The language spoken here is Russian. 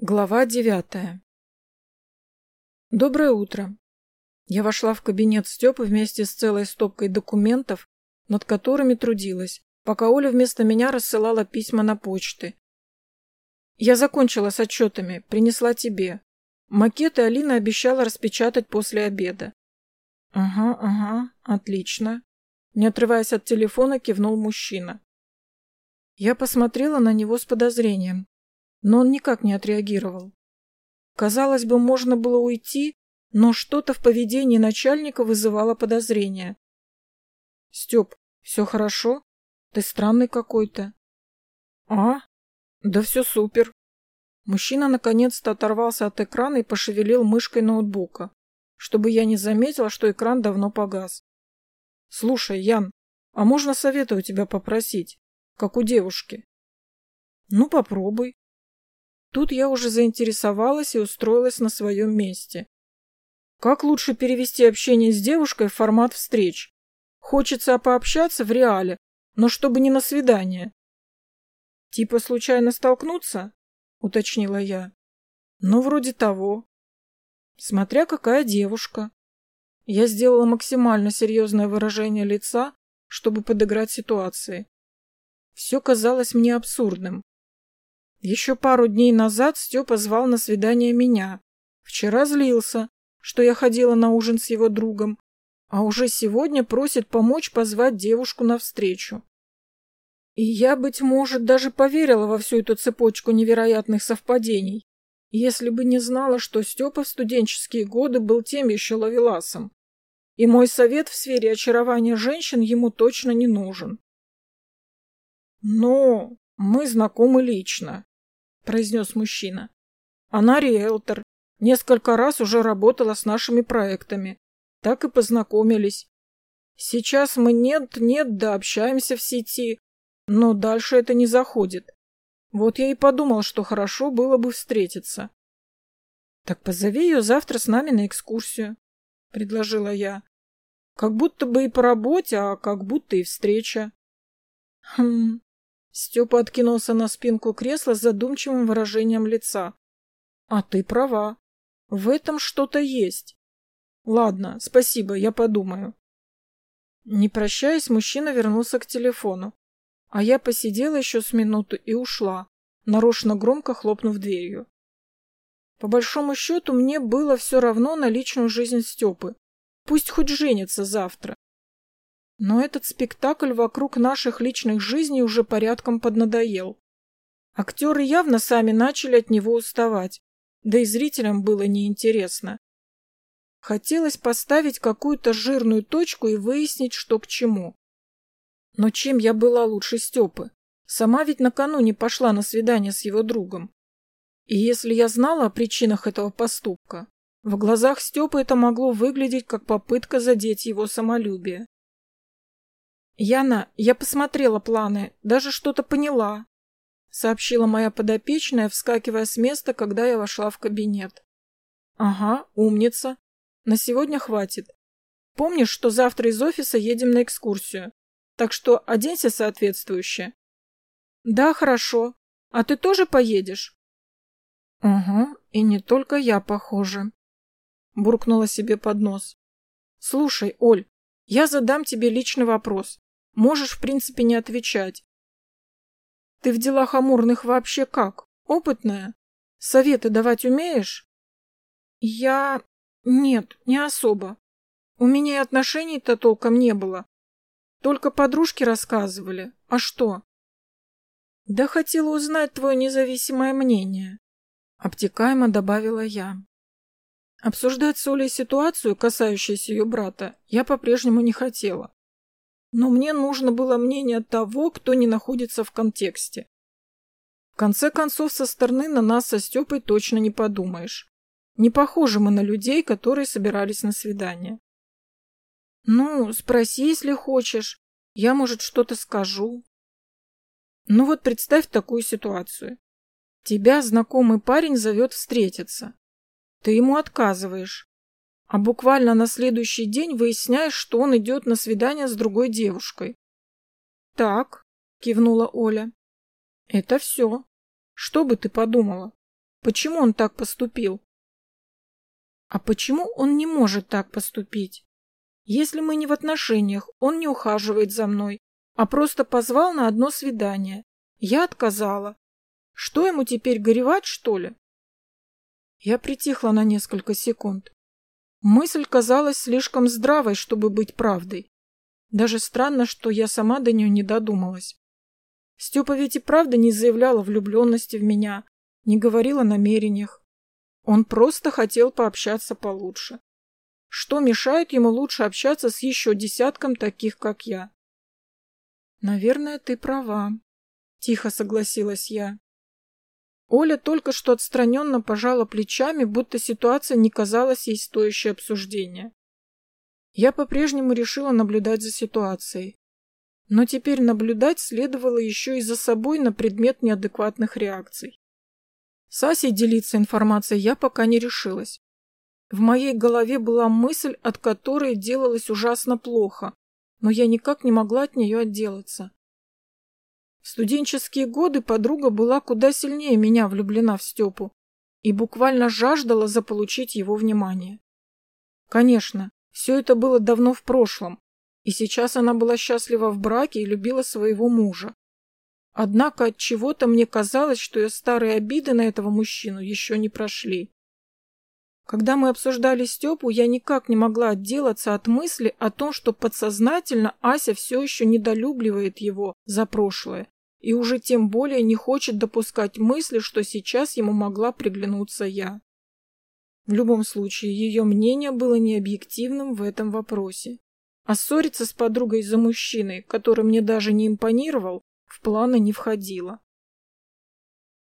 Глава девятая Доброе утро. Я вошла в кабинет Степы вместе с целой стопкой документов, над которыми трудилась, пока Оля вместо меня рассылала письма на почты. Я закончила с отчетами, принесла тебе. Макеты Алина обещала распечатать после обеда. Ага, ага, отлично. Не отрываясь от телефона, кивнул мужчина. Я посмотрела на него с подозрением, но он никак не отреагировал. Казалось бы, можно было уйти, но что-то в поведении начальника вызывало подозрения. «Степ, все хорошо? Ты странный какой-то». «А? Да все супер». Мужчина наконец-то оторвался от экрана и пошевелил мышкой ноутбука, чтобы я не заметила, что экран давно погас. «Слушай, Ян, а можно совета у тебя попросить? как у девушки. Ну, попробуй. Тут я уже заинтересовалась и устроилась на своем месте. Как лучше перевести общение с девушкой в формат встреч? Хочется пообщаться в реале, но чтобы не на свидание. Типа случайно столкнуться? Уточнила я. Ну, вроде того. Смотря какая девушка. Я сделала максимально серьезное выражение лица, чтобы подыграть ситуации. Все казалось мне абсурдным. Еще пару дней назад Степа звал на свидание меня. Вчера злился, что я ходила на ужин с его другом, а уже сегодня просит помочь позвать девушку навстречу. И я, быть может, даже поверила во всю эту цепочку невероятных совпадений, если бы не знала, что Степа в студенческие годы был тем еще ловеласом. И мой совет в сфере очарования женщин ему точно не нужен. «Ну, мы знакомы лично», — произнес мужчина. «Она риэлтор. Несколько раз уже работала с нашими проектами. Так и познакомились. Сейчас мы нет-нет, да общаемся в сети, но дальше это не заходит. Вот я и подумал, что хорошо было бы встретиться». «Так позови ее завтра с нами на экскурсию», — предложила я. «Как будто бы и по работе, а как будто и встреча». «Хм, Степа откинулся на спинку кресла с задумчивым выражением лица. А ты права. В этом что-то есть. Ладно, спасибо, я подумаю. Не прощаясь, мужчина вернулся к телефону. А я посидела еще с минуту и ушла, нарочно громко хлопнув дверью. По большому счету, мне было все равно на личную жизнь Степы. Пусть хоть женится завтра. Но этот спектакль вокруг наших личных жизней уже порядком поднадоел. Актеры явно сами начали от него уставать, да и зрителям было неинтересно. Хотелось поставить какую-то жирную точку и выяснить, что к чему. Но чем я была лучше Степы? Сама ведь накануне пошла на свидание с его другом. И если я знала о причинах этого поступка, в глазах Степы это могло выглядеть как попытка задеть его самолюбие. «Яна, я посмотрела планы, даже что-то поняла», — сообщила моя подопечная, вскакивая с места, когда я вошла в кабинет. «Ага, умница. На сегодня хватит. Помнишь, что завтра из офиса едем на экскурсию, так что оденься соответствующе». «Да, хорошо. А ты тоже поедешь?» «Угу, и не только я, похоже», — буркнула себе под нос. «Слушай, Оль, я задам тебе личный вопрос. Можешь, в принципе, не отвечать. Ты в делах амурных вообще как? Опытная? Советы давать умеешь? Я... Нет, не особо. У меня и отношений-то толком не было. Только подружки рассказывали. А что? Да хотела узнать твое независимое мнение. Обтекаемо добавила я. Обсуждать с Олей ситуацию, касающуюся ее брата, я по-прежнему не хотела. Но мне нужно было мнение того, кто не находится в контексте. В конце концов, со стороны на нас со Степой точно не подумаешь. Не похожи мы на людей, которые собирались на свидание. Ну, спроси, если хочешь. Я, может, что-то скажу. Ну вот представь такую ситуацию. Тебя знакомый парень зовет встретиться. Ты ему отказываешь а буквально на следующий день выясняешь, что он идет на свидание с другой девушкой. «Так», — кивнула Оля. «Это все. Что бы ты подумала? Почему он так поступил? А почему он не может так поступить? Если мы не в отношениях, он не ухаживает за мной, а просто позвал на одно свидание. Я отказала. Что ему теперь горевать, что ли? Я притихла на несколько секунд. Мысль казалась слишком здравой, чтобы быть правдой. Даже странно, что я сама до нее не додумалась. Степа ведь и правда не заявляла влюбленности в меня, не говорила о намерениях. Он просто хотел пообщаться получше. Что мешает ему лучше общаться с еще десятком таких, как я? Наверное, ты права, тихо согласилась я. Оля только что отстраненно пожала плечами, будто ситуация не казалась ей стоящей обсуждения. Я по-прежнему решила наблюдать за ситуацией. Но теперь наблюдать следовало еще и за собой на предмет неадекватных реакций. С Асей делиться информацией я пока не решилась. В моей голове была мысль, от которой делалось ужасно плохо, но я никак не могла от нее отделаться. В студенческие годы подруга была куда сильнее меня влюблена в Степу и буквально жаждала заполучить его внимание. Конечно, все это было давно в прошлом, и сейчас она была счастлива в браке и любила своего мужа. Однако от чего-то мне казалось, что ее старые обиды на этого мужчину еще не прошли. Когда мы обсуждали Степу, я никак не могла отделаться от мысли о том, что подсознательно Ася все еще недолюбливает его за прошлое и уже тем более не хочет допускать мысли, что сейчас ему могла приглянуться я. В любом случае, ее мнение было необъективным в этом вопросе. А ссориться с подругой из-за мужчины, который мне даже не импонировал, в планы не входило.